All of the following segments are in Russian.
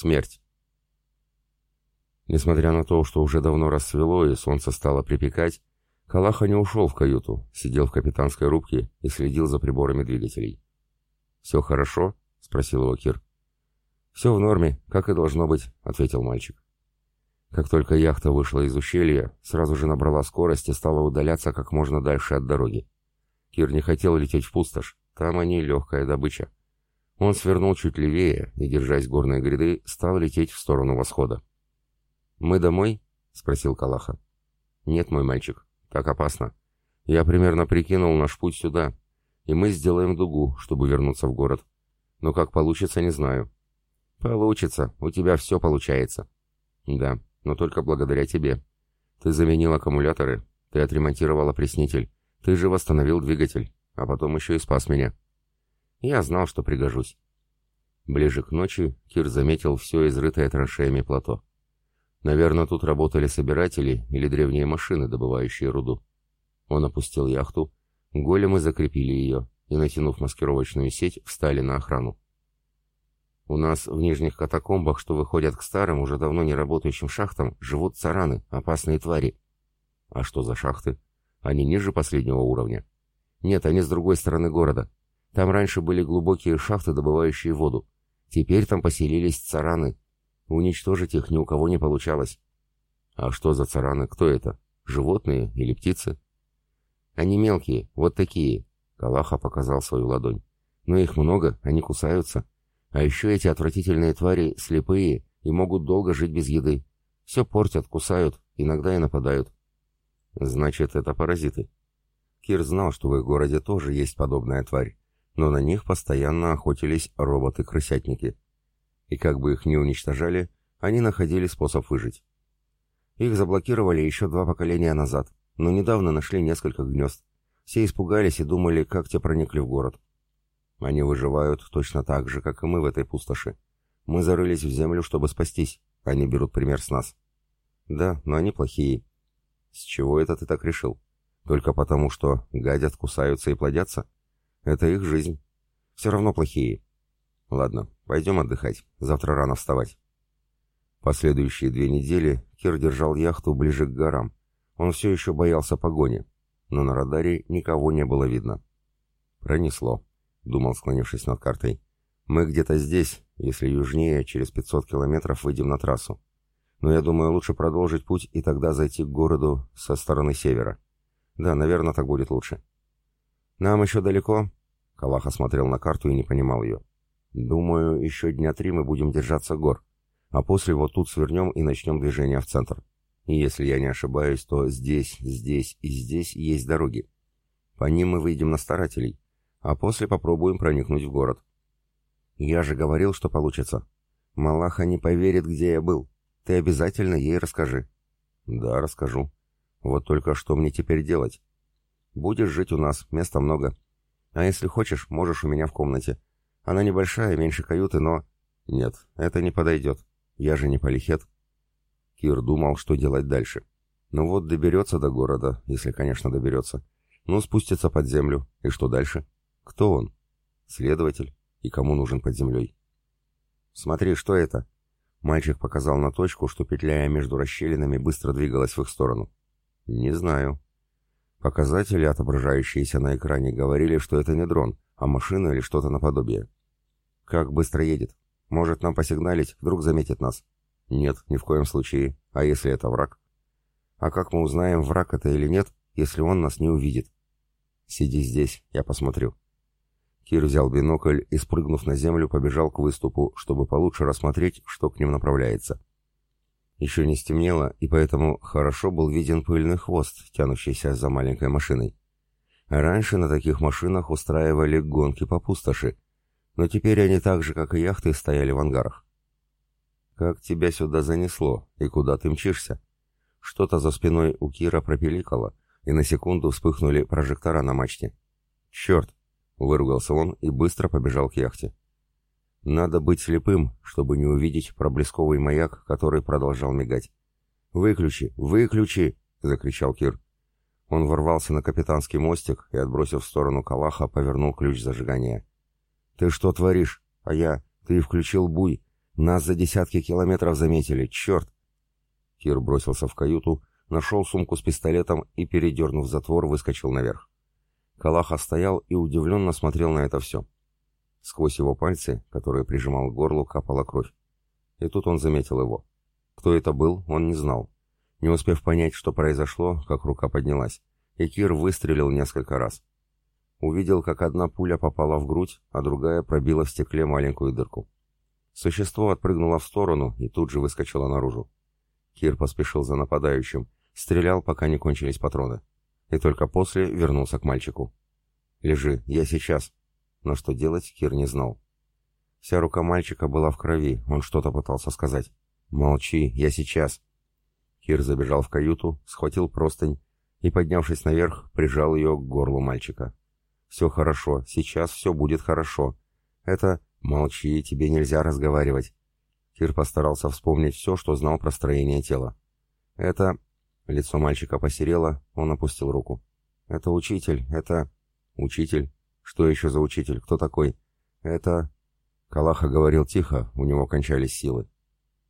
Смерть. Несмотря на то, что уже давно рассвело и солнце стало припекать, Калаха не ушел в каюту, сидел в капитанской рубке и следил за приборами двигателей. «Все хорошо?» — спросил его Кир. «Все в норме, как и должно быть», — ответил мальчик. Как только яхта вышла из ущелья, сразу же набрала скорость и стала удаляться как можно дальше от дороги. Кир не хотел лететь в пустошь, там они легкая добыча. Он свернул чуть левее и, держась горной гряды, стал лететь в сторону восхода. «Мы домой?» — спросил Калаха. «Нет, мой мальчик, так опасно. Я примерно прикинул наш путь сюда, и мы сделаем дугу, чтобы вернуться в город. Но как получится, не знаю». «Получится, у тебя все получается». «Да, но только благодаря тебе. Ты заменил аккумуляторы, ты отремонтировал опреснитель, ты же восстановил двигатель, а потом еще и спас меня». Я знал, что пригожусь. Ближе к ночи Кир заметил все изрытое траншеями плато. Наверное, тут работали собиратели или древние машины, добывающие руду. Он опустил яхту, големы закрепили ее и, натянув маскировочную сеть, встали на охрану. У нас в нижних катакомбах, что выходят к старым, уже давно не работающим шахтам, живут цараны, опасные твари. А что за шахты? Они ниже последнего уровня? Нет, они с другой стороны города. Там раньше были глубокие шахты, добывающие воду. Теперь там поселились цараны, Уничтожить их ни у кого не получалось. А что за цараны? Кто это? Животные или птицы? Они мелкие, вот такие. Калаха показал свою ладонь. Но их много, они кусаются. А еще эти отвратительные твари слепые и могут долго жить без еды. Все портят, кусают, иногда и нападают. Значит, это паразиты. Кир знал, что в их городе тоже есть подобная тварь, но на них постоянно охотились роботы-крысятники и как бы их ни уничтожали, они находили способ выжить. Их заблокировали еще два поколения назад, но недавно нашли несколько гнезд. Все испугались и думали, как те проникли в город. Они выживают точно так же, как и мы в этой пустоши. Мы зарылись в землю, чтобы спастись. Они берут пример с нас. Да, но они плохие. С чего это ты так решил? Только потому, что гадят, кусаются и плодятся? Это их жизнь. Все равно плохие. Ладно, пойдем отдыхать. Завтра рано вставать. Последующие две недели Кир держал яхту ближе к горам. Он все еще боялся погони, но на радаре никого не было видно. «Пронесло», — думал, склонившись над картой. «Мы где-то здесь, если южнее, через 500 километров выйдем на трассу. Но я думаю, лучше продолжить путь и тогда зайти к городу со стороны севера. Да, наверное, так будет лучше». «Нам еще далеко?» Калах осмотрел на карту и не понимал ее. Думаю, еще дня три мы будем держаться гор, а после вот тут свернем и начнем движение в центр. И если я не ошибаюсь, то здесь, здесь и здесь есть дороги. По ним мы выйдем на старателей, а после попробуем проникнуть в город. Я же говорил, что получится. Малаха не поверит, где я был. Ты обязательно ей расскажи. Да, расскажу. Вот только что мне теперь делать? Будешь жить у нас, места много. А если хочешь, можешь у меня в комнате. Она небольшая, меньше каюты, но... Нет, это не подойдет. Я же не полихет. Кир думал, что делать дальше. Ну вот доберется до города, если, конечно, доберется. Ну, спустится под землю. И что дальше? Кто он? Следователь. И кому нужен под землей? Смотри, что это? Мальчик показал на точку, что, петляя между расщелинами, быстро двигалась в их сторону. Не знаю. Показатели, отображающиеся на экране, говорили, что это не дрон, а машина или что-то наподобие. Как быстро едет? Может нам посигналить, вдруг заметит нас? Нет, ни в коем случае. А если это враг? А как мы узнаем, враг это или нет, если он нас не увидит? Сиди здесь, я посмотрю. Кир взял бинокль и, спрыгнув на землю, побежал к выступу, чтобы получше рассмотреть, что к ним направляется. Еще не стемнело, и поэтому хорошо был виден пыльный хвост, тянущийся за маленькой машиной. Раньше на таких машинах устраивали гонки по пустоши, но теперь они так же, как и яхты, стояли в ангарах. «Как тебя сюда занесло? И куда ты мчишься?» Что-то за спиной у Кира пропеликало, и на секунду вспыхнули прожектора на мачте. «Черт!» — выругался он и быстро побежал к яхте. Надо быть слепым, чтобы не увидеть проблесковый маяк, который продолжал мигать. «Выключи! Выключи!» — закричал Кир. Он ворвался на капитанский мостик и, отбросив в сторону Калаха, повернул ключ зажигания. «Ты что творишь? А я? Ты включил буй. Нас за десятки километров заметили, черт!» Кир бросился в каюту, нашел сумку с пистолетом и, передернув затвор, выскочил наверх. Калаха стоял и удивленно смотрел на это все. Сквозь его пальцы, которые прижимал к горлу, капала кровь. И тут он заметил его. Кто это был, он не знал. Не успев понять, что произошло, как рука поднялась, и Кир выстрелил несколько раз. Увидел, как одна пуля попала в грудь, а другая пробила в стекле маленькую дырку. Существо отпрыгнуло в сторону и тут же выскочило наружу. Кир поспешил за нападающим, стрелял, пока не кончились патроны. И только после вернулся к мальчику. «Лежи, я сейчас». Но что делать, Кир не знал. Вся рука мальчика была в крови, он что-то пытался сказать. «Молчи, я сейчас». Кир забежал в каюту, схватил простынь и, поднявшись наверх, прижал ее к горлу мальчика. «Все хорошо, сейчас все будет хорошо. Это... Молчи, тебе нельзя разговаривать». Кир постарался вспомнить все, что знал про строение тела. «Это...» Лицо мальчика посерело, он опустил руку. «Это учитель, это...» «Учитель? Что еще за учитель? Кто такой?» «Это...» Калаха говорил тихо, у него кончались силы.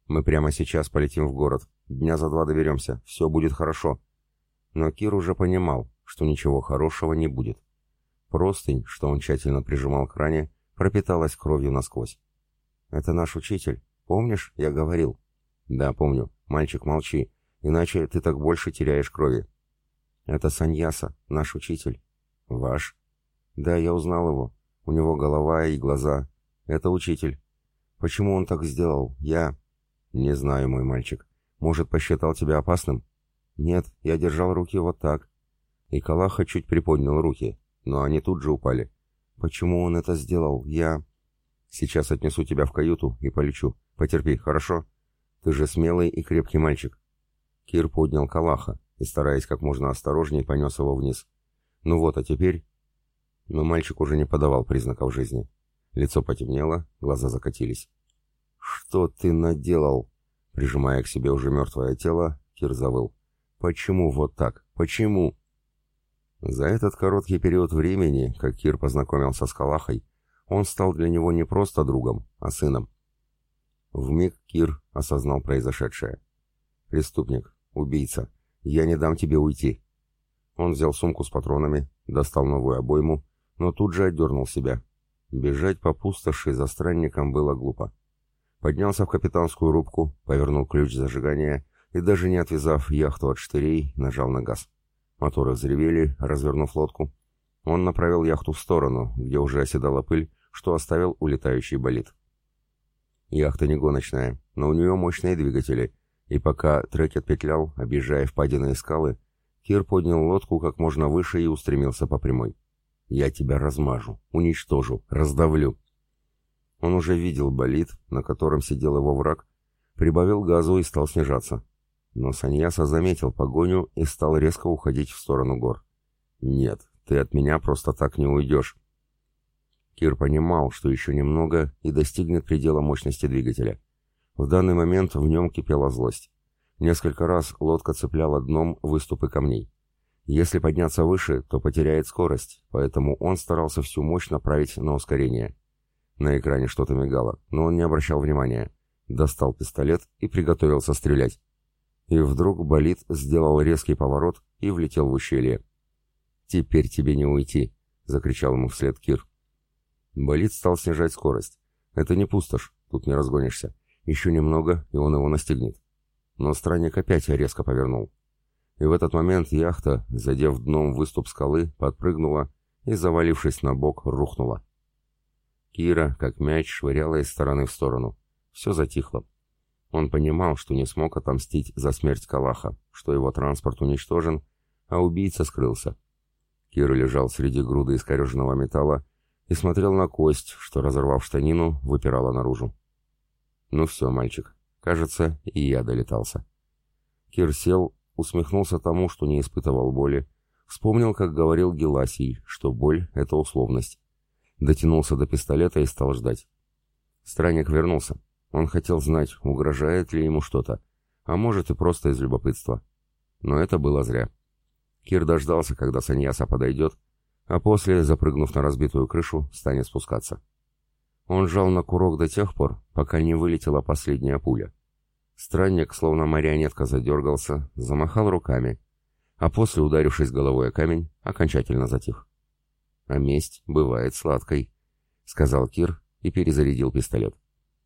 «Мы прямо сейчас полетим в город. Дня за два доберемся. Все будет хорошо». Но Кир уже понимал, что ничего хорошего не будет. Простынь, что он тщательно прижимал к ране, пропиталась кровью насквозь. «Это наш учитель. Помнишь, я говорил?» «Да, помню. Мальчик, молчи, иначе ты так больше теряешь крови». «Это Саньяса, наш учитель». «Ваш?» «Да, я узнал его. У него голова и глаза. Это учитель. Почему он так сделал? Я...» «Не знаю, мой мальчик. Может, посчитал тебя опасным?» «Нет, я держал руки вот так». И Калаха чуть приподнял руки но они тут же упали. Почему он это сделал? Я... Сейчас отнесу тебя в каюту и полечу. Потерпи, хорошо? Ты же смелый и крепкий мальчик. Кир поднял Калаха и, стараясь как можно осторожнее, понес его вниз. Ну вот, а теперь... Но мальчик уже не подавал признаков жизни. Лицо потемнело, глаза закатились. «Что ты наделал?» Прижимая к себе уже мертвое тело, Кир завыл. «Почему вот так? Почему?» За этот короткий период времени, как Кир познакомился с Калахой, он стал для него не просто другом, а сыном. Вмиг Кир осознал произошедшее. «Преступник, убийца, я не дам тебе уйти». Он взял сумку с патронами, достал новую обойму, но тут же отдернул себя. Бежать по пустоши за странником было глупо. Поднялся в капитанскую рубку, повернул ключ зажигания и, даже не отвязав яхту от штырей, нажал на газ. Моторы взревели, развернув лодку. Он направил яхту в сторону, где уже оседала пыль, что оставил улетающий болид. Яхта не гоночная, но у нее мощные двигатели, и пока трекет петлял, объезжая впадины и скалы, Кир поднял лодку как можно выше и устремился по прямой. «Я тебя размажу, уничтожу, раздавлю». Он уже видел болид, на котором сидел его враг, прибавил газу и стал снижаться. Но Саньяса заметил погоню и стал резко уходить в сторону гор. «Нет, ты от меня просто так не уйдешь». Кир понимал, что еще немного и достигнет предела мощности двигателя. В данный момент в нем кипела злость. Несколько раз лодка цепляла дном выступы камней. Если подняться выше, то потеряет скорость, поэтому он старался всю мощь направить на ускорение. На экране что-то мигало, но он не обращал внимания. Достал пистолет и приготовился стрелять. И вдруг болид сделал резкий поворот и влетел в ущелье. «Теперь тебе не уйти!» — закричал ему вслед Кир. Болид стал снижать скорость. «Это не пустошь, тут не разгонишься. Еще немного, и он его настигнет». Но странник опять резко повернул. И в этот момент яхта, задев дном выступ скалы, подпрыгнула и, завалившись на бок, рухнула. Кира, как мяч, швыряла из стороны в сторону. Все затихло. Он понимал, что не смог отомстить за смерть Калаха, что его транспорт уничтожен, а убийца скрылся. Кир лежал среди груды искореженного металла и смотрел на кость, что, разорвав штанину, выпирала наружу. «Ну все, мальчик, кажется, и я долетался». Кир сел, усмехнулся тому, что не испытывал боли, вспомнил, как говорил Геласий, что боль — это условность. Дотянулся до пистолета и стал ждать. Странник вернулся. Он хотел знать, угрожает ли ему что-то, а может и просто из любопытства. Но это было зря. Кир дождался, когда Саньяса подойдет, а после, запрыгнув на разбитую крышу, станет спускаться. Он жал на курок до тех пор, пока не вылетела последняя пуля. Странник, словно марионетка, задергался, замахал руками, а после, ударившись головой о камень, окончательно затих. «А месть бывает сладкой», — сказал Кир и перезарядил пистолет.